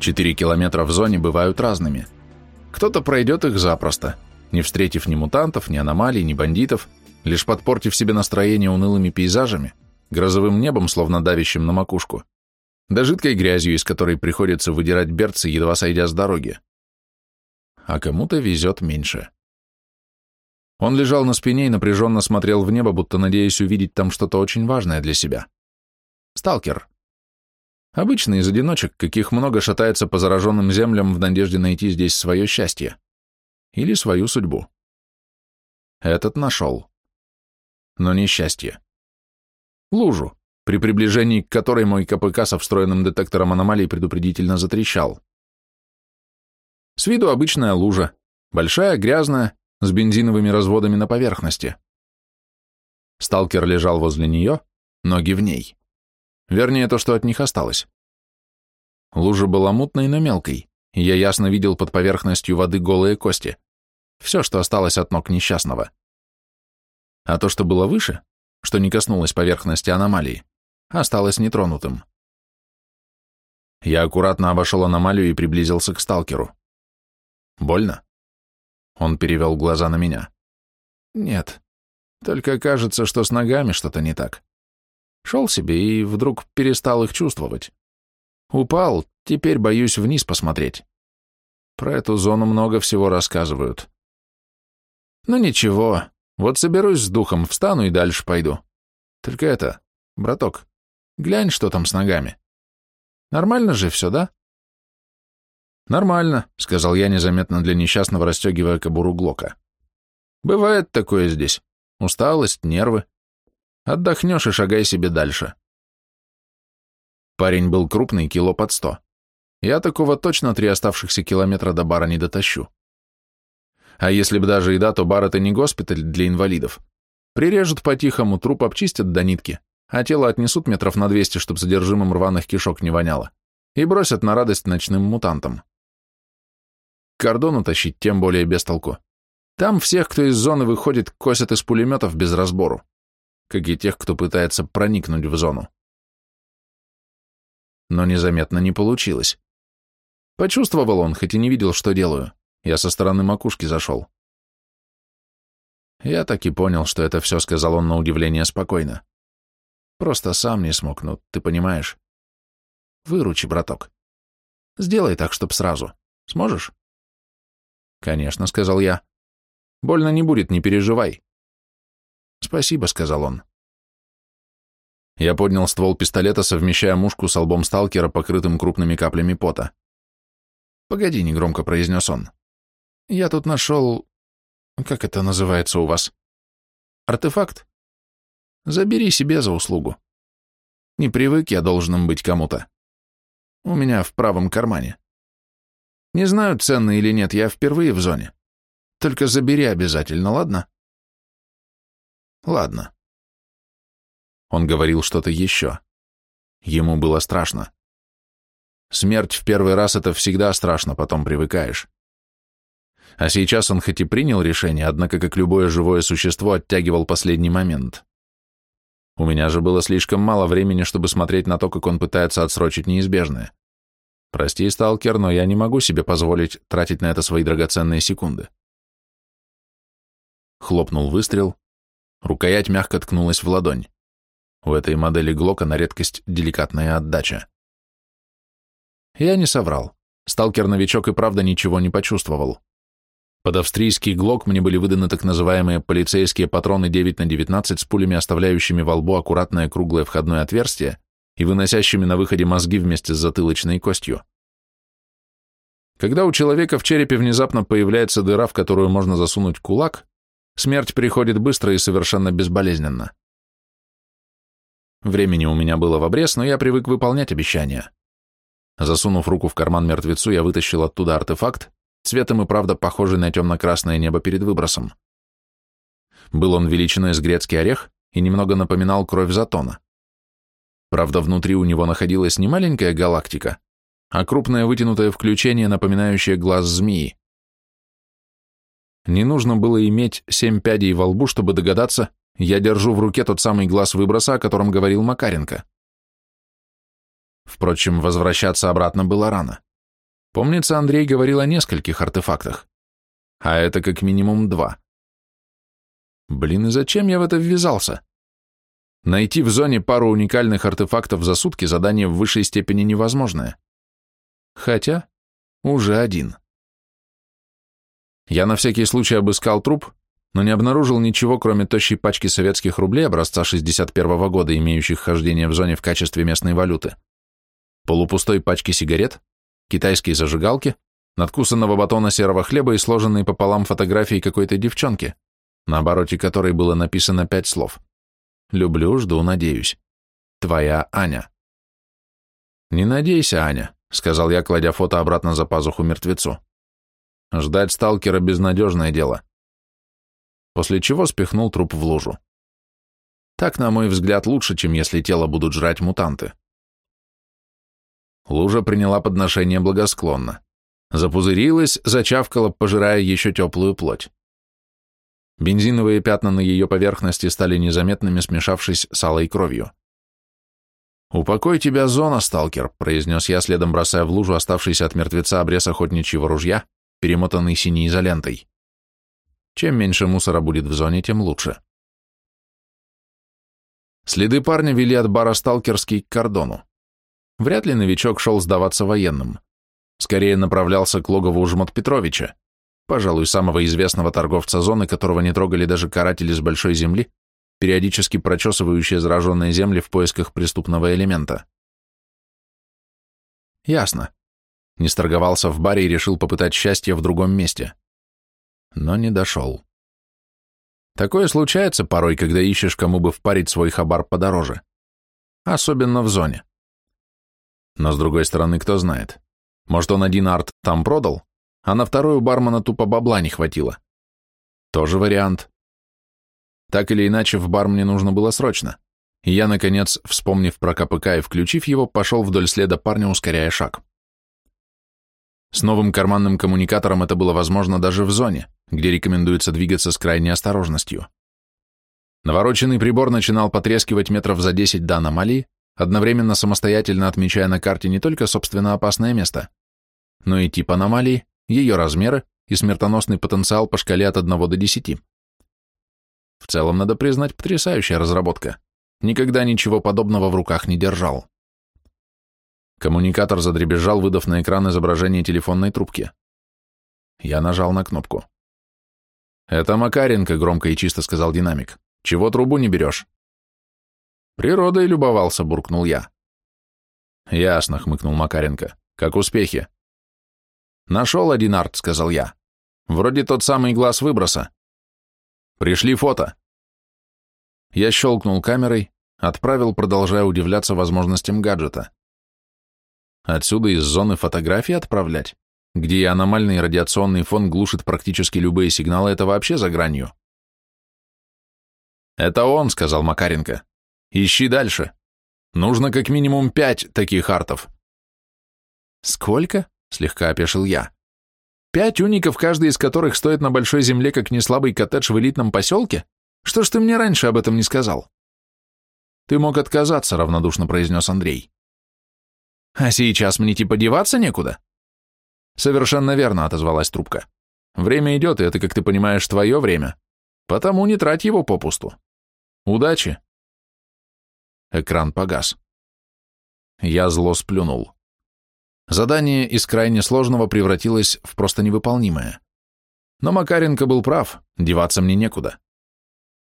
Четыре километра в зоне бывают разными. Кто-то пройдет их запросто, не встретив ни мутантов, ни аномалий, ни бандитов, лишь подпортив себе настроение унылыми пейзажами, грозовым небом, словно давящим на макушку, да жидкой грязью, из которой приходится выдирать берцы, едва сойдя с дороги. А кому-то везет меньше. Он лежал на спине и напряженно смотрел в небо, будто надеясь увидеть там что-то очень важное для себя. Сталкер. Обычный из одиночек, каких много шатается по зараженным землям в надежде найти здесь свое счастье. Или свою судьбу. Этот нашел. Но не счастье. Лужу, при приближении к которой мой КПК со встроенным детектором аномалий предупредительно затрещал. С виду обычная лужа, большая, грязная, с бензиновыми разводами на поверхности. Сталкер лежал возле нее, ноги в ней. Вернее, то, что от них осталось. Лужа была мутной, но мелкой, и я ясно видел под поверхностью воды голые кости. Все, что осталось от ног несчастного. А то, что было выше, что не коснулось поверхности аномалии, осталось нетронутым. Я аккуратно обошел аномалию и приблизился к сталкеру. «Больно?» Он перевел глаза на меня. «Нет, только кажется, что с ногами что-то не так. Шел себе и вдруг перестал их чувствовать. Упал, теперь боюсь вниз посмотреть. Про эту зону много всего рассказывают. Ну ничего, вот соберусь с духом, встану и дальше пойду. Только это, браток, глянь, что там с ногами. Нормально же все, да? Нормально, сказал я незаметно для несчастного, расстегивая кобуру Глока. Бывает такое здесь. Усталость, нервы. Отдохнешь и шагай себе дальше. Парень был крупный, кило под сто. Я такого точно три оставшихся километра до бара не дотащу. А если бы даже и да, то бар это не госпиталь для инвалидов. Прирежут по-тихому, труп обчистят до нитки, а тело отнесут метров на двести, чтобы содержимым рваных кишок не воняло, и бросят на радость ночным мутантам. К кордону тащить тем более без толку. Там всех, кто из зоны выходит, косят из пулеметов без разбору как и тех, кто пытается проникнуть в зону. Но незаметно не получилось. Почувствовал он, хоть и не видел, что делаю. Я со стороны макушки зашел. Я так и понял, что это все сказал он на удивление спокойно. Просто сам не смог, ну, ты понимаешь. Выручи, браток. Сделай так, чтоб сразу. Сможешь? Конечно, сказал я. Больно не будет, не переживай. «Спасибо», — сказал он. Я поднял ствол пистолета, совмещая мушку с лбом сталкера, покрытым крупными каплями пота. «Погоди», — негромко произнес он. «Я тут нашел... Как это называется у вас? Артефакт? Забери себе за услугу. Не привык я должным быть кому-то. У меня в правом кармане. Не знаю, ценный или нет, я впервые в зоне. Только забери обязательно, ладно?» Ладно. Он говорил что-то еще. Ему было страшно. Смерть в первый раз — это всегда страшно, потом привыкаешь. А сейчас он хоть и принял решение, однако, как любое живое существо, оттягивал последний момент. У меня же было слишком мало времени, чтобы смотреть на то, как он пытается отсрочить неизбежное. Прости, сталкер, но я не могу себе позволить тратить на это свои драгоценные секунды. Хлопнул выстрел, Рукоять мягко ткнулась в ладонь. У этой модели Глока на редкость деликатная отдача. Я не соврал. Сталкер-новичок и правда ничего не почувствовал. Под австрийский Глок мне были выданы так называемые полицейские патроны 9 на 19 с пулями, оставляющими во лбу аккуратное круглое входное отверстие и выносящими на выходе мозги вместе с затылочной костью. Когда у человека в черепе внезапно появляется дыра, в которую можно засунуть кулак, Смерть приходит быстро и совершенно безболезненно. Времени у меня было в обрез, но я привык выполнять обещания. Засунув руку в карман мертвецу, я вытащил оттуда артефакт, цветом и правда похожий на темно-красное небо перед выбросом. Был он величиной с грецкий орех и немного напоминал кровь Затона. Правда, внутри у него находилась не маленькая галактика, а крупное вытянутое включение, напоминающее глаз змеи. Не нужно было иметь семь пядей во лбу, чтобы догадаться, я держу в руке тот самый глаз выброса, о котором говорил Макаренко. Впрочем, возвращаться обратно было рано. Помнится, Андрей говорил о нескольких артефактах, а это как минимум два. Блин, и зачем я в это ввязался? Найти в зоне пару уникальных артефактов за сутки задание в высшей степени невозможное. Хотя, уже один. Я на всякий случай обыскал труп, но не обнаружил ничего, кроме тощей пачки советских рублей образца 61 -го года, имеющих хождение в зоне в качестве местной валюты, полупустой пачки сигарет, китайские зажигалки, надкусанного батона серого хлеба и сложенные пополам фотографии какой-то девчонки, на обороте которой было написано пять слов. «Люблю, жду, надеюсь. Твоя Аня». «Не надейся, Аня», — сказал я, кладя фото обратно за пазуху мертвецу. «Ждать сталкера — безнадежное дело» после чего спихнул труп в лужу. Так, на мой взгляд, лучше, чем если тело будут жрать мутанты. Лужа приняла подношение благосклонно. Запузырилась, зачавкала, пожирая еще теплую плоть. Бензиновые пятна на ее поверхности стали незаметными, смешавшись с алой кровью. «Упокой тебя, зона, сталкер», — произнес я, следом бросая в лужу оставшийся от мертвеца обрез охотничьего ружья, перемотанный синей изолентой. Чем меньше мусора будет в зоне, тем лучше. Следы парня вели от бара «Сталкерский» к кордону. Вряд ли новичок шел сдаваться военным. Скорее направлялся к логову Жмот Петровича, пожалуй, самого известного торговца зоны, которого не трогали даже каратели с большой земли, периодически прочесывающие зараженные земли в поисках преступного элемента. Ясно. Не сторговался в баре и решил попытать счастье в другом месте но не дошел. Такое случается порой, когда ищешь, кому бы впарить свой хабар подороже. Особенно в зоне. Но с другой стороны, кто знает. Может, он один арт там продал, а на вторую бармена тупо бабла не хватило. Тоже вариант. Так или иначе, в бар мне нужно было срочно. И я, наконец, вспомнив про КПК и включив его, пошел вдоль следа парня, ускоряя шаг. С новым карманным коммуникатором это было возможно даже в зоне, где рекомендуется двигаться с крайней осторожностью. Навороченный прибор начинал потрескивать метров за 10 до аномалии, одновременно самостоятельно отмечая на карте не только собственно опасное место, но и тип аномалии, ее размеры и смертоносный потенциал по шкале от 1 до 10. В целом, надо признать, потрясающая разработка. Никогда ничего подобного в руках не держал. Коммуникатор задребезжал, выдав на экран изображение телефонной трубки. Я нажал на кнопку. «Это Макаренко», — громко и чисто сказал динамик. «Чего трубу не берешь?» «Природой любовался», — буркнул я. «Ясно», — хмыкнул Макаренко. «Как успехи?» «Нашел один арт», — сказал я. «Вроде тот самый глаз выброса». «Пришли фото». Я щелкнул камерой, отправил, продолжая удивляться возможностям гаджета. Отсюда из зоны фотографии отправлять, где и аномальный радиационный фон глушит практически любые сигналы, это вообще за гранью. «Это он», — сказал Макаренко. «Ищи дальше. Нужно как минимум пять таких артов». «Сколько?» — слегка опешил я. «Пять уников, каждый из которых стоит на большой земле, как неслабый коттедж в элитном поселке? Что ж ты мне раньше об этом не сказал?» «Ты мог отказаться», — равнодушно произнес Андрей. А сейчас мне типа деваться некуда? Совершенно верно, отозвалась трубка. Время идет, и это, как ты понимаешь, твое время. Потому не трать его попусту. Удачи. Экран погас. Я зло сплюнул. Задание из крайне сложного превратилось в просто невыполнимое. Но Макаренко был прав, деваться мне некуда.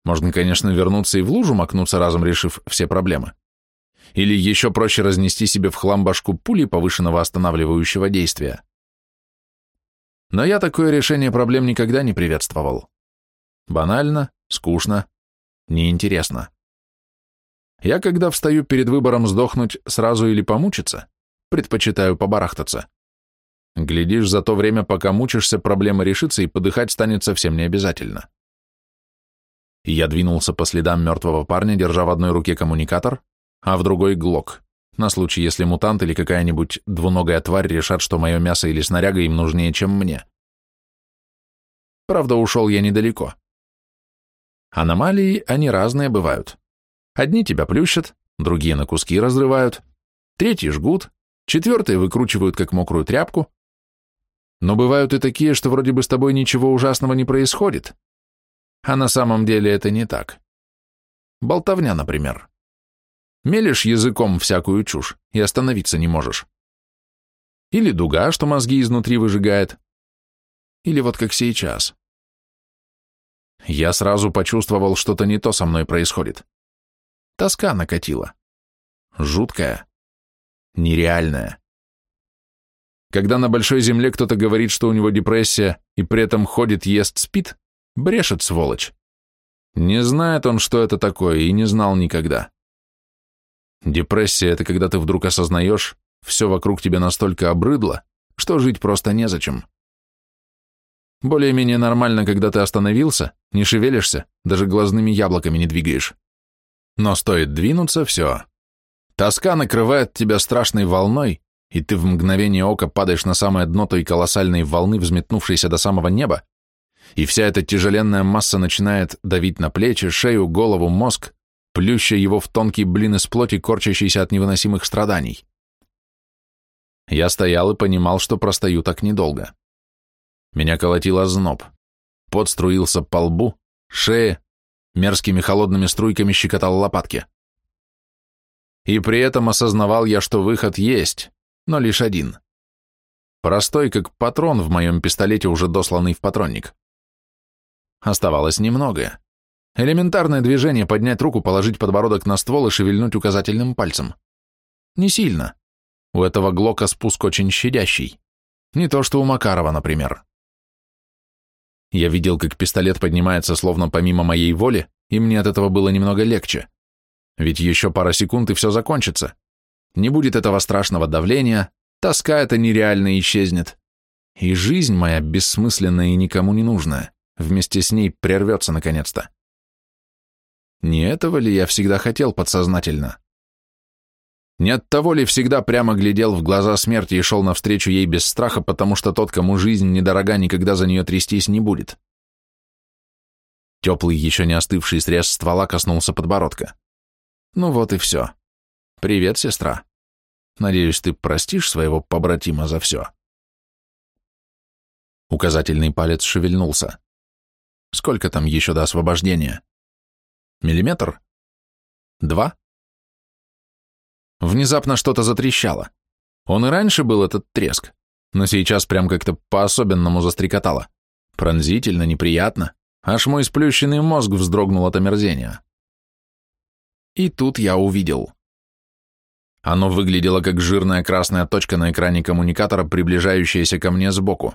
Можно, конечно, вернуться и в лужу макнуться, разом решив все проблемы. Или еще проще разнести себе в хлам башку пули повышенного останавливающего действия. Но я такое решение проблем никогда не приветствовал. Банально, скучно, неинтересно. Я, когда встаю перед выбором сдохнуть сразу или помучиться, предпочитаю побарахтаться. Глядишь, за то время, пока мучишься, проблема решится, и подыхать станет совсем не обязательно. Я двинулся по следам мертвого парня, держа в одной руке коммуникатор, а в другой глок, на случай, если мутант или какая-нибудь двуногая тварь решат, что мое мясо или снаряга им нужнее, чем мне. Правда, ушел я недалеко. Аномалии, они разные бывают. Одни тебя плющат, другие на куски разрывают, третьи жгут, четвертые выкручивают как мокрую тряпку, но бывают и такие, что вроде бы с тобой ничего ужасного не происходит. А на самом деле это не так. Болтовня, например. Мелешь языком всякую чушь и остановиться не можешь. Или дуга, что мозги изнутри выжигает. Или вот как сейчас. Я сразу почувствовал, что-то не то со мной происходит. Тоска накатила. Жуткая. Нереальная. Когда на большой земле кто-то говорит, что у него депрессия, и при этом ходит, ест, спит, брешет сволочь. Не знает он, что это такое, и не знал никогда. Депрессия — это когда ты вдруг осознаешь, все вокруг тебя настолько обрыдло, что жить просто незачем. Более-менее нормально, когда ты остановился, не шевелишься, даже глазными яблоками не двигаешь. Но стоит двинуться — все. Тоска накрывает тебя страшной волной, и ты в мгновение ока падаешь на самое дно той колоссальной волны, взметнувшейся до самого неба, и вся эта тяжеленная масса начинает давить на плечи, шею, голову, мозг, плюща его в тонкий блин из плоти, корчащийся от невыносимых страданий. Я стоял и понимал, что простою так недолго. Меня колотило зноб. Пот струился по лбу, шее, мерзкими холодными струйками щекотал лопатки. И при этом осознавал я, что выход есть, но лишь один. Простой, как патрон в моем пистолете, уже досланный в патронник. Оставалось немного. Элементарное движение — поднять руку, положить подбородок на ствол и шевельнуть указательным пальцем. Не сильно. У этого Глока спуск очень щадящий. Не то, что у Макарова, например. Я видел, как пистолет поднимается словно помимо моей воли, и мне от этого было немного легче. Ведь еще пара секунд, и все закончится. Не будет этого страшного давления, тоска эта нереально исчезнет. И жизнь моя бессмысленная и никому не нужная, вместе с ней прервется наконец-то. Не этого ли я всегда хотел подсознательно? Не от того ли всегда прямо глядел в глаза смерти и шел навстречу ей без страха, потому что тот, кому жизнь недорога, никогда за нее трястись не будет? Теплый, еще не остывший срез ствола коснулся подбородка. Ну вот и все. Привет, сестра. Надеюсь, ты простишь своего побратима за все. Указательный палец шевельнулся. Сколько там еще до освобождения? Миллиметр? Два? Внезапно что-то затрещало. Он и раньше был этот треск, но сейчас прям как-то по-особенному застрекотало. Пронзительно, неприятно. Аж мой сплющенный мозг вздрогнул от омерзения. И тут я увидел. Оно выглядело как жирная красная точка на экране коммуникатора, приближающаяся ко мне сбоку.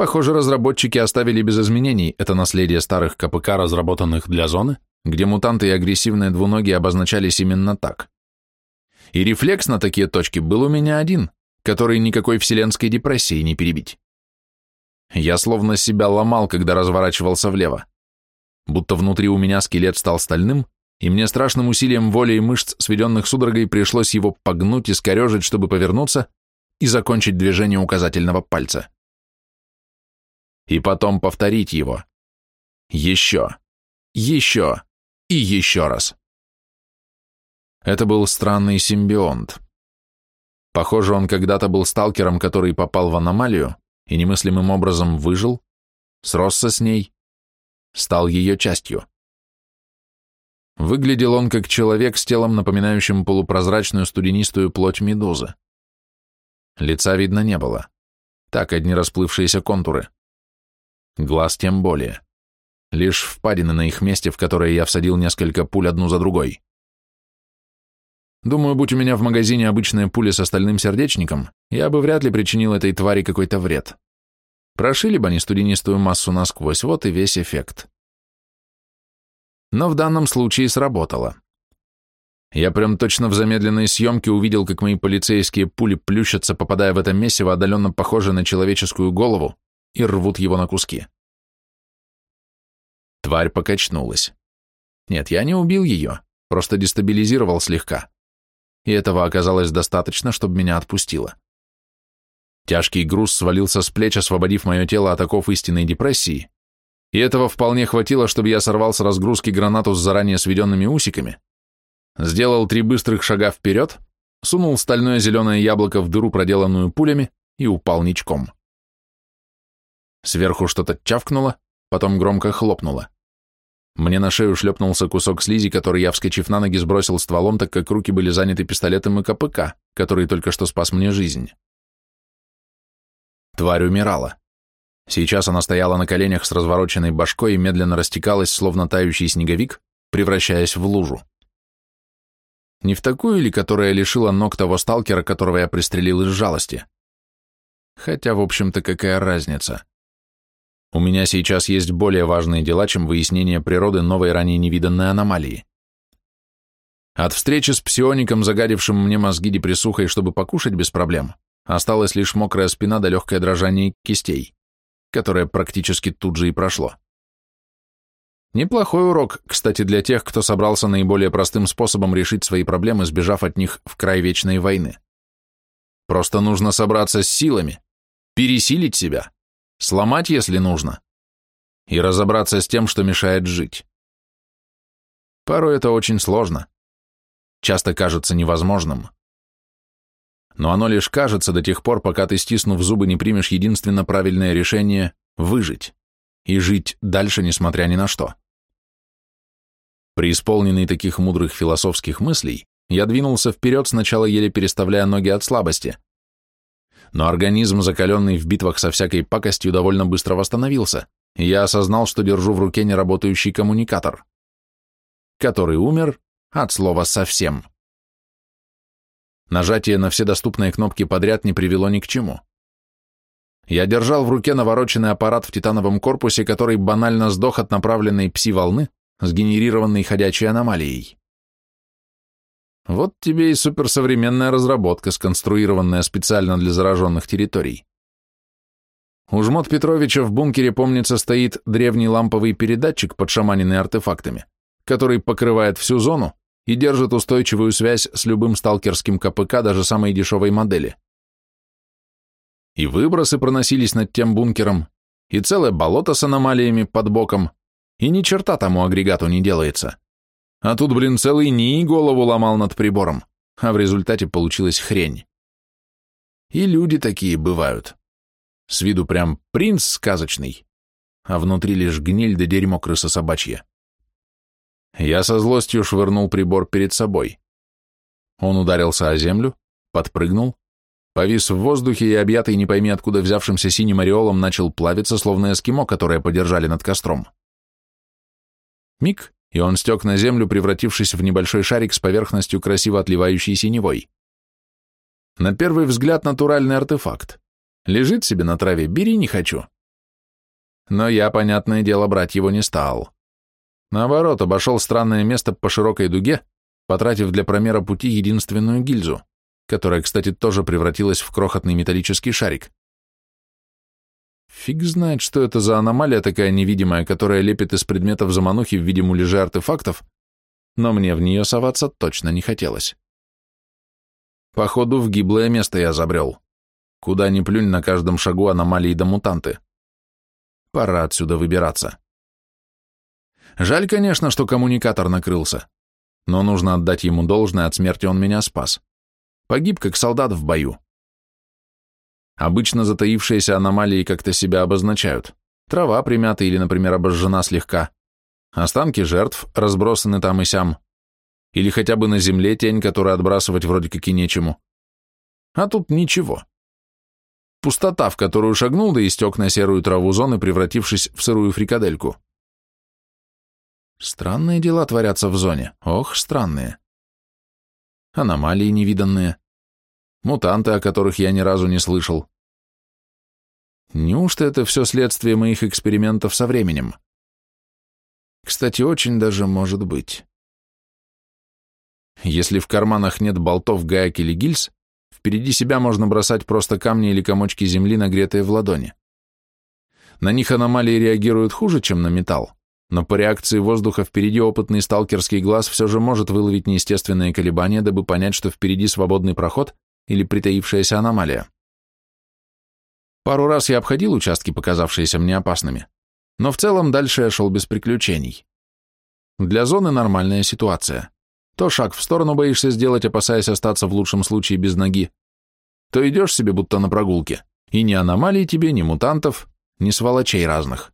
Похоже, разработчики оставили без изменений это наследие старых КПК, разработанных для зоны, где мутанты и агрессивные двуногие обозначались именно так. И рефлекс на такие точки был у меня один, который никакой вселенской депрессии не перебить. Я словно себя ломал, когда разворачивался влево. Будто внутри у меня скелет стал стальным, и мне страшным усилием воли и мышц, сведенных судорогой, пришлось его погнуть и скорежить, чтобы повернуться и закончить движение указательного пальца. И потом повторить его. Еще, еще и еще раз. Это был странный симбионт. Похоже, он когда-то был сталкером, который попал в аномалию и немыслимым образом выжил, сросся с ней, стал ее частью. Выглядел он как человек с телом, напоминающим полупрозрачную студенистую плоть медузы. Лица видно не было. Так, одни расплывшиеся контуры. Глаз тем более. Лишь впадины на их месте, в которые я всадил несколько пуль одну за другой. Думаю, будь у меня в магазине обычные пули с остальным сердечником, я бы вряд ли причинил этой твари какой-то вред. Прошили бы они студенистую массу насквозь, вот и весь эффект. Но в данном случае сработало. Я прям точно в замедленной съемке увидел, как мои полицейские пули плющатся, попадая в это месиво, отдаленно похожее на человеческую голову, и рвут его на куски. Тварь покачнулась. Нет, я не убил ее, просто дестабилизировал слегка и этого оказалось достаточно, чтобы меня отпустило. Тяжкий груз свалился с плеч, освободив мое тело от оков истинной депрессии, и этого вполне хватило, чтобы я сорвал с разгрузки гранату с заранее сведенными усиками, сделал три быстрых шага вперед, сунул стальное зеленое яблоко в дыру, проделанную пулями, и упал ничком. Сверху что-то чавкнуло, потом громко хлопнуло. Мне на шею шлепнулся кусок слизи, который я, вскочив на ноги, сбросил стволом, так как руки были заняты пистолетом и КПК, который только что спас мне жизнь. Тварь умирала. Сейчас она стояла на коленях с развороченной башкой и медленно растекалась, словно тающий снеговик, превращаясь в лужу. Не в такую ли, которая лишила ног того сталкера, которого я пристрелил из жалости? Хотя, в общем-то, какая разница? У меня сейчас есть более важные дела, чем выяснение природы новой ранее невиданной аномалии. От встречи с псиоником, загадившим мне мозги депрессухой, чтобы покушать без проблем, осталась лишь мокрая спина да легкое дрожание кистей, которое практически тут же и прошло. Неплохой урок, кстати, для тех, кто собрался наиболее простым способом решить свои проблемы, сбежав от них в край вечной войны. Просто нужно собраться с силами, пересилить себя, сломать, если нужно, и разобраться с тем, что мешает жить. Порой это очень сложно, часто кажется невозможным. Но оно лишь кажется до тех пор, пока ты, стиснув зубы, не примешь единственно правильное решение – выжить и жить дальше, несмотря ни на что. Преисполненный таких мудрых философских мыслей, я двинулся вперед, сначала еле переставляя ноги от слабости – но организм, закаленный в битвах со всякой пакостью, довольно быстро восстановился, и я осознал, что держу в руке неработающий коммуникатор, который умер от слова «совсем». Нажатие на все доступные кнопки подряд не привело ни к чему. Я держал в руке навороченный аппарат в титановом корпусе, который банально сдох от направленной пси-волны, сгенерированной ходячей аномалией. Вот тебе и суперсовременная разработка, сконструированная специально для зараженных территорий. У Жмот Петровича в бункере, помнится, стоит древний ламповый передатчик, подшаманенный артефактами, который покрывает всю зону и держит устойчивую связь с любым сталкерским КПК даже самой дешевой модели. И выбросы проносились над тем бункером, и целое болото с аномалиями под боком, и ни черта тому агрегату не делается. А тут, блин, целый НИИ голову ломал над прибором, а в результате получилась хрень. И люди такие бывают. С виду прям принц сказочный, а внутри лишь гниль да дерьмо крыса собачья. Я со злостью швырнул прибор перед собой. Он ударился о землю, подпрыгнул, повис в воздухе и, объятый не пойми откуда взявшимся синим ореолом, начал плавиться, словно эскимо, которое подержали над костром. Миг, и он стек на землю, превратившись в небольшой шарик с поверхностью красиво отливающей синевой. На первый взгляд натуральный артефакт. Лежит себе на траве, бери не хочу. Но я, понятное дело, брать его не стал. Наоборот, обошел странное место по широкой дуге, потратив для промера пути единственную гильзу, которая, кстати, тоже превратилась в крохотный металлический шарик. Фиг знает, что это за аномалия такая невидимая, которая лепит из предметов заманухи в виде муляжа артефактов, но мне в нее соваться точно не хотелось. Походу, в гиблое место я забрел. Куда ни плюнь на каждом шагу аномалии да мутанты. Пора отсюда выбираться. Жаль, конечно, что коммуникатор накрылся, но нужно отдать ему должное, от смерти он меня спас. Погиб, как солдат в бою. Обычно затаившиеся аномалии как-то себя обозначают. Трава примята или, например, обожжена слегка. Останки жертв разбросаны там и сям. Или хотя бы на земле тень, которую отбрасывать вроде как и нечему. А тут ничего. Пустота, в которую шагнул, да истек на серую траву зоны, превратившись в сырую фрикадельку. Странные дела творятся в зоне. Ох, странные. Аномалии невиданные. Мутанты, о которых я ни разу не слышал. Неужто это все следствие моих экспериментов со временем? Кстати, очень даже может быть. Если в карманах нет болтов, гаек или гильз, впереди себя можно бросать просто камни или комочки земли, нагретые в ладони. На них аномалии реагируют хуже, чем на металл, но по реакции воздуха впереди опытный сталкерский глаз все же может выловить неестественные колебания, дабы понять, что впереди свободный проход или притаившаяся аномалия. Пару раз я обходил участки, показавшиеся мне опасными, но в целом дальше я шел без приключений. Для зоны нормальная ситуация. То шаг в сторону боишься сделать, опасаясь остаться в лучшем случае без ноги, то идешь себе будто на прогулке, и ни аномалий тебе, ни мутантов, ни сволочей разных.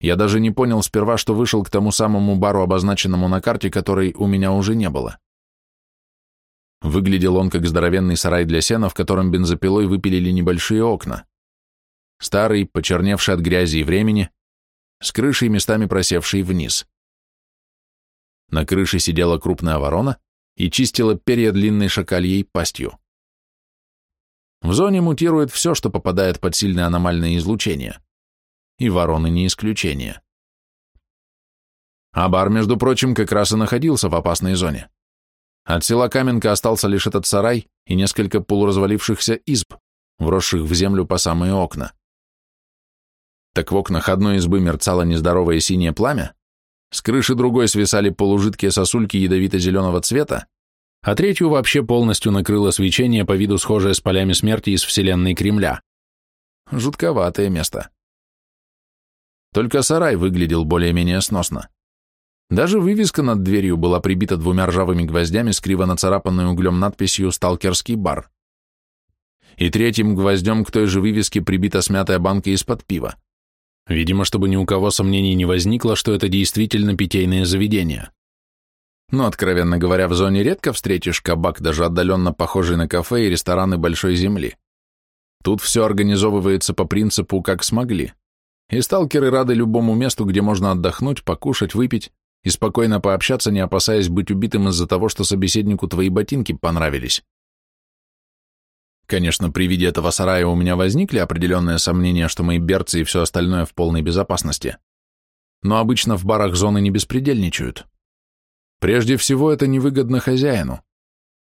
Я даже не понял сперва, что вышел к тому самому бару, обозначенному на карте, которой у меня уже не было. Выглядел он как здоровенный сарай для сена, в котором бензопилой выпилили небольшие окна. Старый, почерневший от грязи и времени, с крышей местами просевшей вниз. На крыше сидела крупная ворона и чистила перья длинной шакальей пастью. В зоне мутирует все, что попадает под сильное аномальное излучение. И вороны не исключение. А между прочим, как раз и находился в опасной зоне. От села Каменка остался лишь этот сарай и несколько полуразвалившихся изб, вросших в землю по самые окна. Так в окнах одной избы мерцало нездоровое синее пламя, с крыши другой свисали полужидкие сосульки ядовито-зеленого цвета, а третью вообще полностью накрыло свечение по виду схожее с полями смерти из вселенной Кремля. Жутковатое место. Только сарай выглядел более-менее сносно. Даже вывеска над дверью была прибита двумя ржавыми гвоздями с криво нацарапанной углем надписью «Сталкерский бар». И третьим гвоздем к той же вывеске прибита смятая банка из-под пива. Видимо, чтобы ни у кого сомнений не возникло, что это действительно питейное заведение. Но, откровенно говоря, в зоне редко встретишь кабак, даже отдаленно похожий на кафе и рестораны большой земли. Тут все организовывается по принципу «как смогли». И сталкеры рады любому месту, где можно отдохнуть, покушать, выпить и спокойно пообщаться, не опасаясь быть убитым из-за того, что собеседнику твои ботинки понравились. Конечно, при виде этого сарая у меня возникли определенные сомнения, что мои берцы и все остальное в полной безопасности. Но обычно в барах зоны не беспредельничают. Прежде всего, это невыгодно хозяину.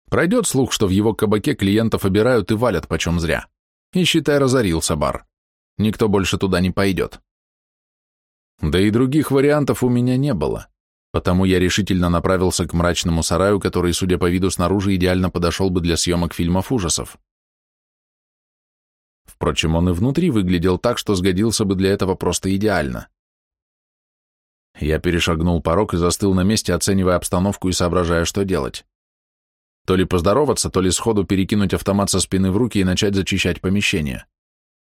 Пройдет слух, что в его кабаке клиентов обирают и валят почем зря. И, считай, разорился бар. Никто больше туда не пойдет. Да и других вариантов у меня не было, потому я решительно направился к мрачному сараю, который, судя по виду снаружи, идеально подошел бы для съемок фильмов ужасов. Впрочем, он и внутри выглядел так, что сгодился бы для этого просто идеально. Я перешагнул порог и застыл на месте, оценивая обстановку и соображая, что делать. То ли поздороваться, то ли сходу перекинуть автомат со спины в руки и начать зачищать помещение.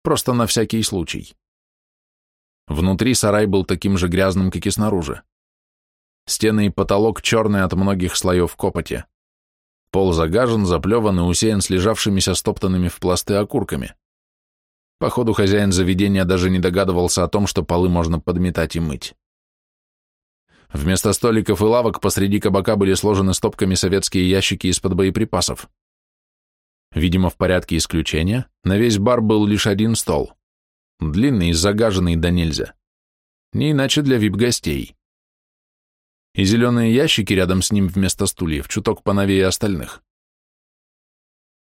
Просто на всякий случай. Внутри сарай был таким же грязным, как и снаружи. Стены и потолок черные от многих слоев копоти. Пол загажен, заплеван и усеян слежавшимися стоптанными в пласты окурками. Походу, хозяин заведения даже не догадывался о том, что полы можно подметать и мыть. Вместо столиков и лавок посреди кабака были сложены стопками советские ящики из-под боеприпасов. Видимо, в порядке исключения, на весь бар был лишь один стол. Длинный загаженный до нельзя. Не иначе для вип-гостей. И зеленые ящики рядом с ним вместо стульев, чуток поновее остальных.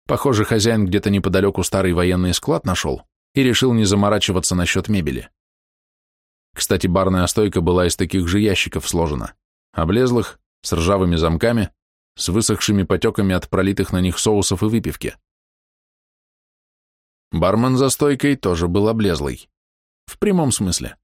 Похоже, хозяин где-то неподалеку старый военный склад нашел, и решил не заморачиваться насчет мебели. Кстати, барная стойка была из таких же ящиков сложена, облезлых, с ржавыми замками, с высохшими потеками от пролитых на них соусов и выпивки. Бармен за стойкой тоже был облезлый. В прямом смысле.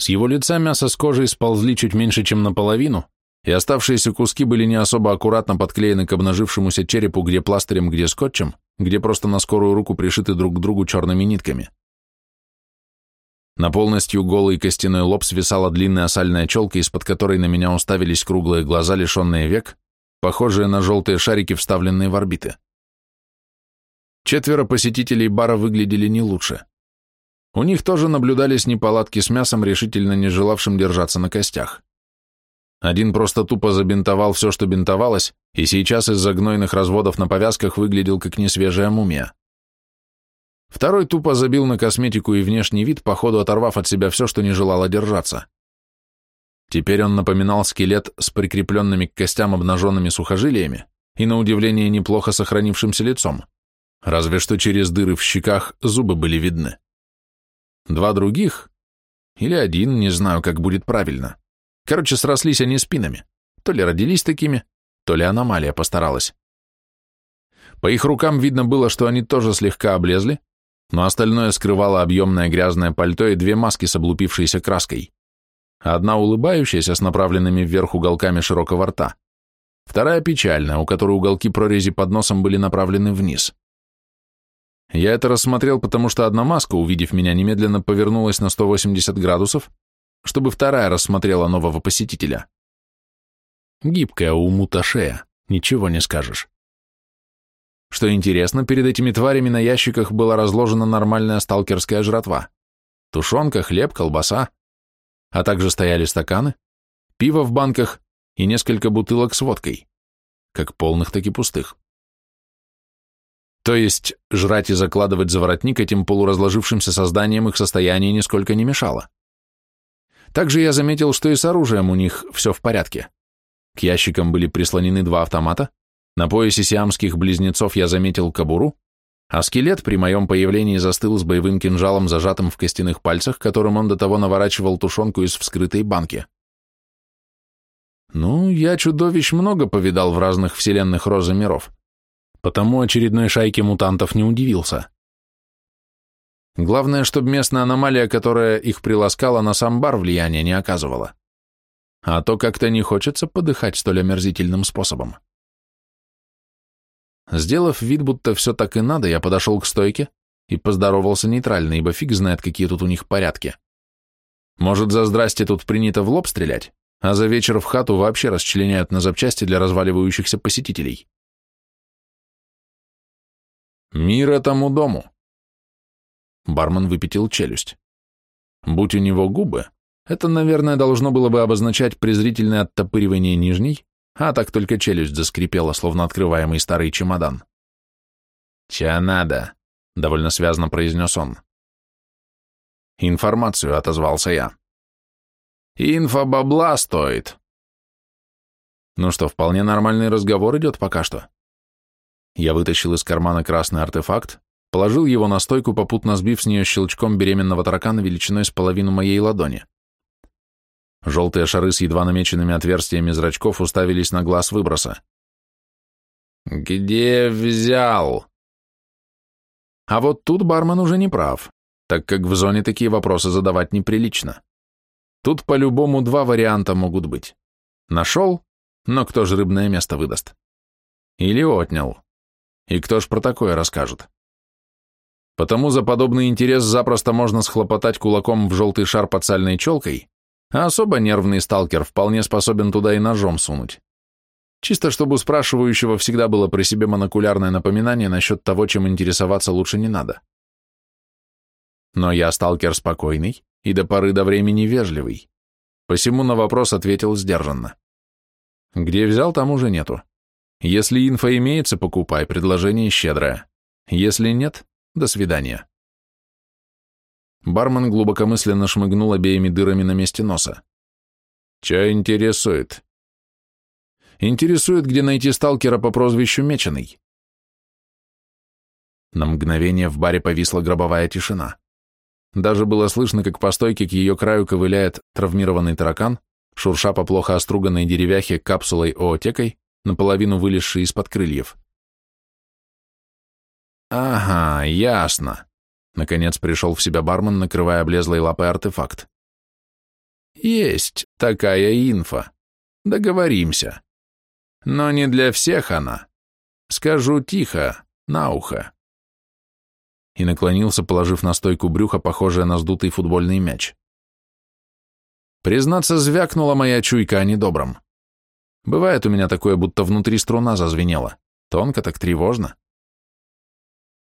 С его лица мясо с кожей сползли чуть меньше, чем наполовину, и оставшиеся куски были не особо аккуратно подклеены к обнажившемуся черепу, где пластырем, где скотчем, где просто на скорую руку пришиты друг к другу черными нитками. На полностью голый костяной лоб свисала длинная сальная челка, из-под которой на меня уставились круглые глаза, лишенные век, похожие на желтые шарики, вставленные в орбиты. Четверо посетителей бара выглядели не лучше. У них тоже наблюдались неполадки с мясом, решительно не желавшим держаться на костях. Один просто тупо забинтовал все, что бинтовалось, и сейчас из-за гнойных разводов на повязках выглядел как несвежая мумия. Второй тупо забил на косметику и внешний вид, походу оторвав от себя все, что не желало держаться. Теперь он напоминал скелет с прикрепленными к костям обнаженными сухожилиями и, на удивление, неплохо сохранившимся лицом, разве что через дыры в щеках зубы были видны. Два других, или один, не знаю, как будет правильно, Короче, срослись они спинами. То ли родились такими, то ли аномалия постаралась. По их рукам видно было, что они тоже слегка облезли, но остальное скрывало объемное грязное пальто и две маски с облупившейся краской. Одна улыбающаяся с направленными вверх уголками широкого рта, вторая печальная, у которой уголки прорези под носом были направлены вниз. Я это рассмотрел, потому что одна маска, увидев меня, немедленно повернулась на 180 градусов, чтобы вторая рассмотрела нового посетителя. Гибкая умута шея, ничего не скажешь. Что интересно, перед этими тварями на ящиках была разложена нормальная сталкерская жратва. Тушенка, хлеб, колбаса, а также стояли стаканы, пиво в банках и несколько бутылок с водкой, как полных, так и пустых. То есть жрать и закладывать за воротник этим полуразложившимся созданием их состояние нисколько не мешало. Также я заметил, что и с оружием у них все в порядке. К ящикам были прислонены два автомата, на поясе сиамских близнецов я заметил кобуру, а скелет при моем появлении застыл с боевым кинжалом, зажатым в костяных пальцах, которым он до того наворачивал тушенку из вскрытой банки. Ну, я чудовищ много повидал в разных вселенных розы миров, потому очередной шайке мутантов не удивился. Главное, чтобы местная аномалия, которая их приласкала, на сам бар влияния не оказывала. А то как-то не хочется подыхать столь омерзительным способом. Сделав вид, будто все так и надо, я подошел к стойке и поздоровался нейтрально, ибо фиг знает, какие тут у них порядки. Может, за здрасте тут принято в лоб стрелять, а за вечер в хату вообще расчленяют на запчасти для разваливающихся посетителей. Мир этому дому. Бармен выпятил челюсть. Будь у него губы, это, наверное, должно было бы обозначать презрительное оттопыривание нижней, а так только челюсть заскрипела, словно открываемый старый чемодан. «Ча надо», — довольно связно произнес он. «Информацию», — отозвался я. «Инфа бабла стоит». Ну что, вполне нормальный разговор идет пока что. Я вытащил из кармана красный артефакт, положил его на стойку, попутно сбив с нее щелчком беременного таракана величиной с половину моей ладони. Желтые шары с едва намеченными отверстиями зрачков уставились на глаз выброса. «Где взял?» А вот тут бармен уже не прав, так как в зоне такие вопросы задавать неприлично. Тут по-любому два варианта могут быть. Нашел, но кто же рыбное место выдаст? Или отнял. И кто ж про такое расскажет? Потому за подобный интерес запросто можно схлопотать кулаком в желтый шар под сальной челкой, а особо нервный сталкер вполне способен туда и ножом сунуть. Чисто чтобы у спрашивающего всегда было при себе монокулярное напоминание насчет того, чем интересоваться лучше не надо. Но я сталкер спокойный и до поры до времени вежливый. Посему на вопрос ответил сдержанно. Где взял, там уже нету. Если инфа имеется, покупай, предложение щедрое. Если нет, до свидания. Бармен глубокомысленно шмыгнул обеими дырами на месте носа. «Чё интересует?» «Интересует, где найти сталкера по прозвищу Меченый». На мгновение в баре повисла гробовая тишина. Даже было слышно, как по стойке к ее краю ковыляет травмированный таракан, шурша по плохо оструганной деревяхе капсулой-оотекой, наполовину вылезшей из-под крыльев. «Ага, ясно», Наконец пришел в себя бармен, накрывая облезлой лапой артефакт. «Есть такая инфа. Договоримся. Но не для всех она. Скажу тихо, на ухо». И наклонился, положив на стойку брюха, похожее на сдутый футбольный мяч. Признаться, звякнула моя чуйка о недобром. Бывает у меня такое, будто внутри струна зазвенела. Тонко так тревожно.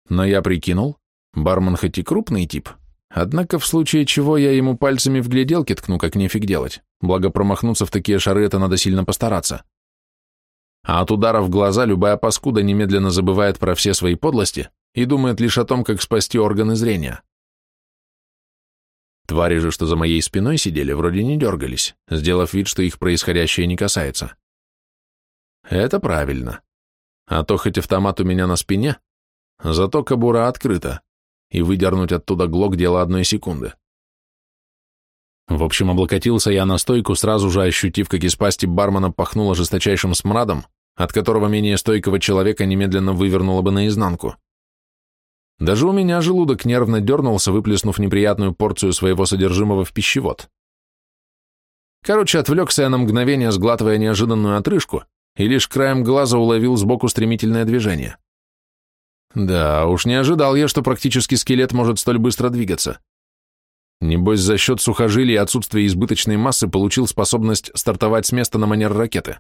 Но я прикинул, Бармен хоть и крупный тип, однако в случае чего я ему пальцами в гляделки ткну, как нефиг делать, благо промахнуться в такие шары это надо сильно постараться. А от удара в глаза любая паскуда немедленно забывает про все свои подлости и думает лишь о том, как спасти органы зрения. Твари же, что за моей спиной сидели, вроде не дергались, сделав вид, что их происходящее не касается. Это правильно. А то хоть автомат у меня на спине, зато кобура открыта и выдернуть оттуда глок дело одной секунды. В общем, облокотился я на стойку, сразу же ощутив, как из пасти бармена пахнуло жесточайшим смрадом, от которого менее стойкого человека немедленно вывернуло бы наизнанку. Даже у меня желудок нервно дернулся, выплеснув неприятную порцию своего содержимого в пищевод. Короче, отвлекся я на мгновение, сглатывая неожиданную отрыжку, и лишь краем глаза уловил сбоку стремительное движение. Да, уж не ожидал я, что практически скелет может столь быстро двигаться. Небось, за счет сухожилий и отсутствия избыточной массы получил способность стартовать с места на манер ракеты.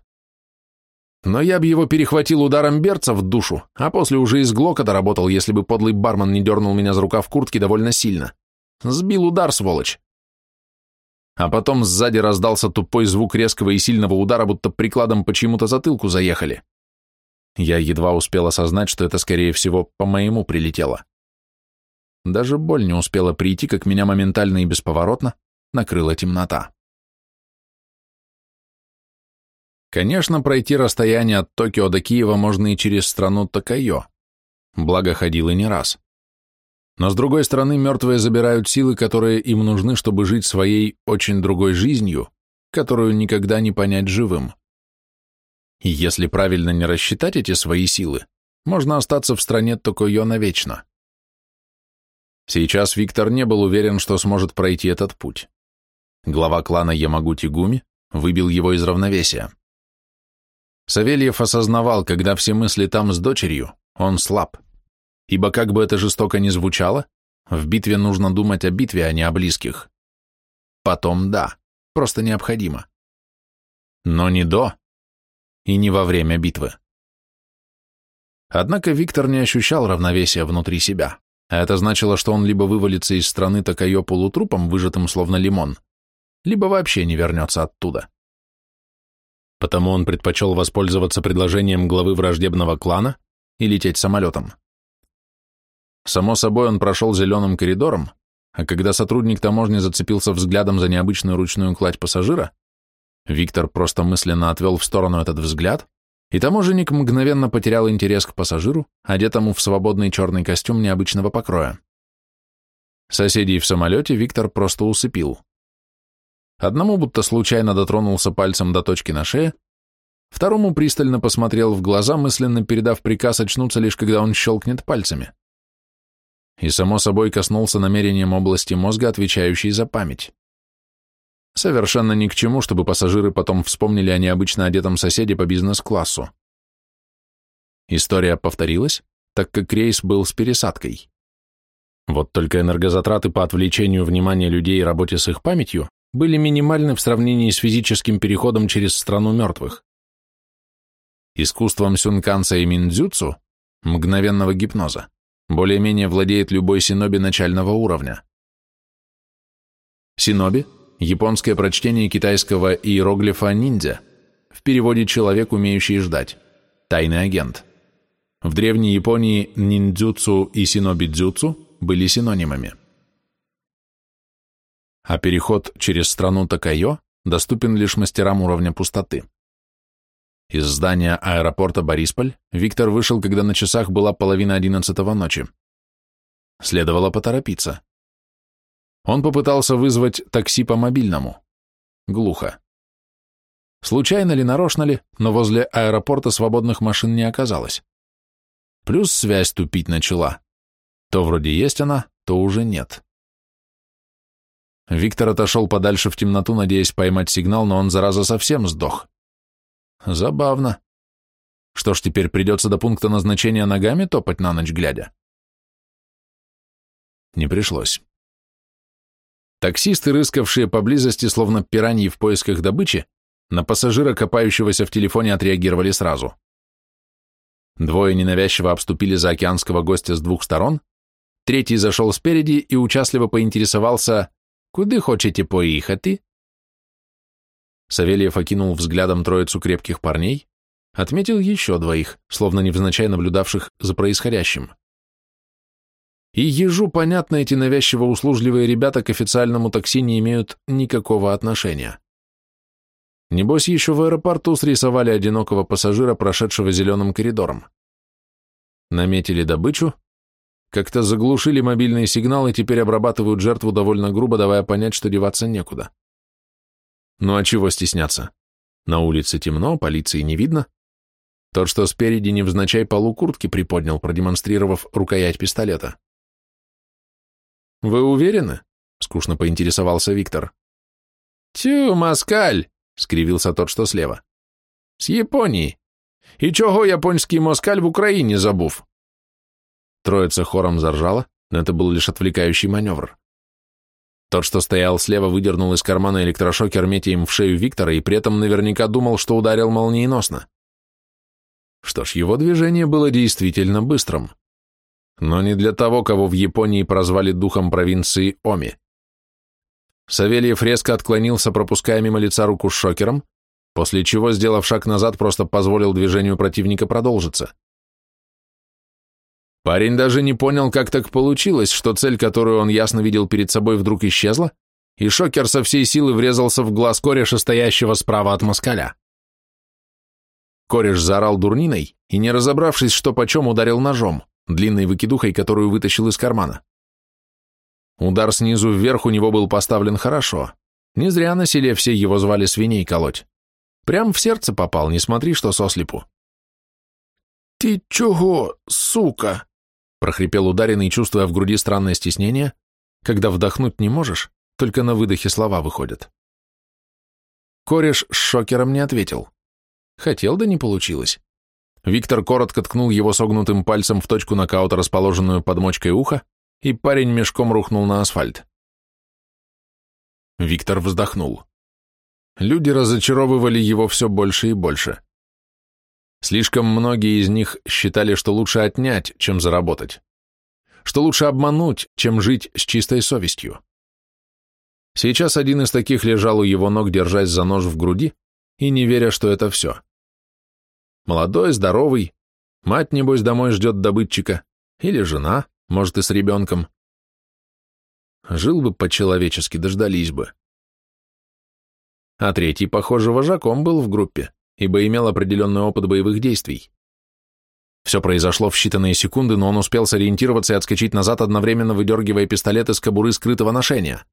Но я бы его перехватил ударом берца в душу, а после уже из глока доработал, если бы подлый бармен не дернул меня за рукав куртки довольно сильно. Сбил удар, сволочь. А потом сзади раздался тупой звук резкого и сильного удара, будто прикладом по чьему-то затылку заехали. Я едва успел осознать, что это, скорее всего, по моему прилетело. Даже боль не успела прийти, как меня моментально и бесповоротно накрыла темнота. Конечно, пройти расстояние от Токио до Киева можно и через страну Токайо, благо ходил и не раз. Но с другой стороны, мертвые забирают силы, которые им нужны, чтобы жить своей очень другой жизнью, которую никогда не понять живым. И если правильно не рассчитать эти свои силы, можно остаться в стране Токойо навечно. Сейчас Виктор не был уверен, что сможет пройти этот путь. Глава клана Ямагути Гуми выбил его из равновесия. Савельев осознавал, когда все мысли там с дочерью, он слаб. Ибо как бы это жестоко ни звучало, в битве нужно думать о битве, а не о близких. Потом да, просто необходимо. Но не до и не во время битвы. Однако Виктор не ощущал равновесия внутри себя, а это значило, что он либо вывалится из страны Такайо полутрупом, выжатым словно лимон, либо вообще не вернется оттуда. Потому он предпочел воспользоваться предложением главы враждебного клана и лететь самолетом. Само собой, он прошел зеленым коридором, а когда сотрудник таможни зацепился взглядом за необычную ручную кладь пассажира, Виктор просто мысленно отвел в сторону этот взгляд, и таможенник мгновенно потерял интерес к пассажиру, одетому в свободный черный костюм необычного покроя. Соседей в самолете Виктор просто усыпил. Одному будто случайно дотронулся пальцем до точки на шее, второму пристально посмотрел в глаза, мысленно передав приказ очнуться лишь когда он щелкнет пальцами. И, само собой, коснулся намерением области мозга, отвечающей за память. Совершенно ни к чему, чтобы пассажиры потом вспомнили о необычно одетом соседе по бизнес-классу. История повторилась, так как рейс был с пересадкой. Вот только энергозатраты по отвлечению внимания людей и работе с их памятью были минимальны в сравнении с физическим переходом через страну мертвых. Искусством сюнканца и миндзюцу, мгновенного гипноза, более-менее владеет любой синоби начального уровня. Синоби – японское прочтение китайского иероглифа ниндзя, в переводе «человек, умеющий ждать», тайный агент. В древней Японии ниндзюцу и синоби-дзюцу были синонимами а переход через страну Такайо доступен лишь мастерам уровня пустоты. Из здания аэропорта Борисполь Виктор вышел, когда на часах была половина одиннадцатого ночи. Следовало поторопиться. Он попытался вызвать такси по мобильному. Глухо. Случайно ли, нарочно ли, но возле аэропорта свободных машин не оказалось. Плюс связь тупить начала. То вроде есть она, то уже нет. Виктор отошел подальше в темноту, надеясь поймать сигнал, но он, зараза, совсем сдох. Забавно. Что ж, теперь придется до пункта назначения ногами топать на ночь глядя? Не пришлось. Таксисты, рыскавшие поблизости, словно пираньи в поисках добычи, на пассажира, копающегося в телефоне, отреагировали сразу. Двое ненавязчиво обступили заокеанского гостя с двух сторон, третий зашел спереди и участливо поинтересовался, Куды хочете поехать?» Савельев окинул взглядом троицу крепких парней, отметил еще двоих, словно невзначай наблюдавших за происходящим. И ежу, понятно, эти навязчиво услужливые ребята к официальному такси не имеют никакого отношения. Небось, еще в аэропорту срисовали одинокого пассажира, прошедшего зеленым коридором. Наметили добычу, как-то заглушили мобильный сигнал и теперь обрабатывают жертву довольно грубо, давая понять, что деваться некуда. Ну а чего стесняться? На улице темно, полиции не видно. Тот, что спереди невзначай полу куртки приподнял, продемонстрировав рукоять пистолета. «Вы уверены?» — скучно поинтересовался Виктор. «Тю, москаль!» — скривился тот, что слева. «С Японии. И чого японский москаль в Украине забув?» Троица хором заржала, но это был лишь отвлекающий маневр. Тот, что стоял слева, выдернул из кармана электрошокер, метя им в шею Виктора, и при этом наверняка думал, что ударил молниеносно. Что ж, его движение было действительно быстрым. Но не для того, кого в Японии прозвали духом провинции Оми. Савельев резко отклонился, пропуская мимо лица руку с шокером, после чего, сделав шаг назад, просто позволил движению противника продолжиться. Парень даже не понял, как так получилось, что цель, которую он ясно видел перед собой, вдруг исчезла, и шокер со всей силы врезался в глаз кореша, стоящего справа от москаля. Кореш заорал дурниной и, не разобравшись, что почем, ударил ножом, длинной выкидухой, которую вытащил из кармана. Удар снизу вверх у него был поставлен хорошо. Не зря на селе все его звали свиней колоть. Прям в сердце попал, не смотри, что сослепу. «Ты чего, сука?» Прохрипел ударенный, чувствуя в груди странное стеснение, когда вдохнуть не можешь, только на выдохе слова выходят. Кореш с шокером не ответил. Хотел, да не получилось. Виктор коротко ткнул его согнутым пальцем в точку нокаута, расположенную под мочкой уха, и парень мешком рухнул на асфальт. Виктор вздохнул. Люди разочаровывали его все больше и больше. Слишком многие из них считали, что лучше отнять, чем заработать, что лучше обмануть, чем жить с чистой совестью. Сейчас один из таких лежал у его ног, держась за нож в груди и не веря, что это все. Молодой, здоровый, мать, небось, домой ждет добытчика, или жена, может, и с ребенком. Жил бы по-человечески, дождались бы. А третий, похоже, вожаком был в группе, ибо имел определенный опыт боевых действий. Все произошло в считанные секунды, но он успел сориентироваться и отскочить назад, одновременно выдергивая пистолет из кобуры скрытого ношения.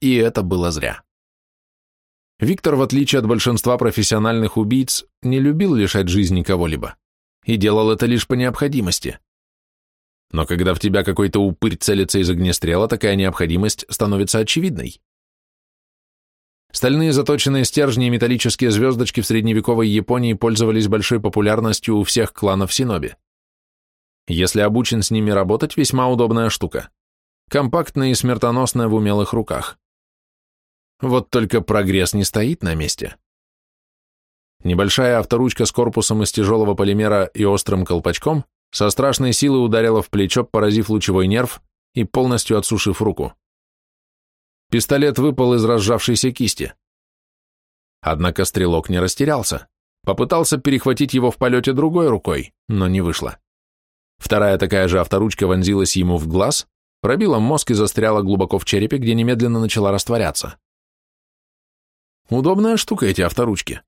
И это было зря. Виктор, в отличие от большинства профессиональных убийц, не любил лишать жизни кого-либо и делал это лишь по необходимости. Но когда в тебя какой-то упырь целится из огнестрела, такая необходимость становится очевидной. Стальные заточенные стержни и металлические звездочки в средневековой Японии пользовались большой популярностью у всех кланов Синоби. Если обучен с ними работать, весьма удобная штука. Компактная и смертоносная в умелых руках. Вот только прогресс не стоит на месте. Небольшая авторучка с корпусом из тяжелого полимера и острым колпачком со страшной силой ударила в плечо, поразив лучевой нерв и полностью отсушив руку. Пистолет выпал из разжавшейся кисти. Однако стрелок не растерялся. Попытался перехватить его в полете другой рукой, но не вышло. Вторая такая же авторучка вонзилась ему в глаз, пробила мозг и застряла глубоко в черепе, где немедленно начала растворяться. Удобная штука эти авторучки.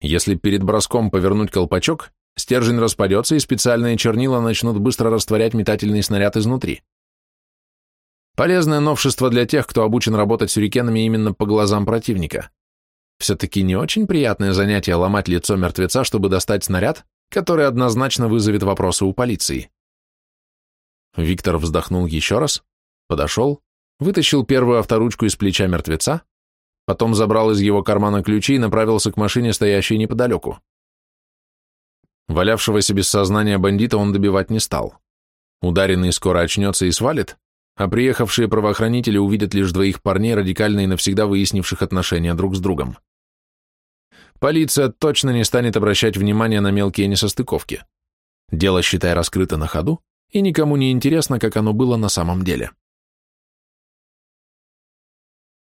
Если перед броском повернуть колпачок, стержень распадется и специальные чернила начнут быстро растворять метательный снаряд изнутри. Полезное новшество для тех, кто обучен работать сюрикенами именно по глазам противника. Все-таки не очень приятное занятие ломать лицо мертвеца, чтобы достать снаряд, который однозначно вызовет вопросы у полиции. Виктор вздохнул еще раз, подошел, вытащил первую авторучку из плеча мертвеца, потом забрал из его кармана ключи и направился к машине, стоящей неподалеку. Валявшегося без сознания бандита он добивать не стал. Ударенный скоро очнется и свалит, а приехавшие правоохранители увидят лишь двоих парней, радикально и навсегда выяснивших отношения друг с другом. Полиция точно не станет обращать внимание на мелкие несостыковки. Дело, считай, раскрыто на ходу, и никому не интересно, как оно было на самом деле.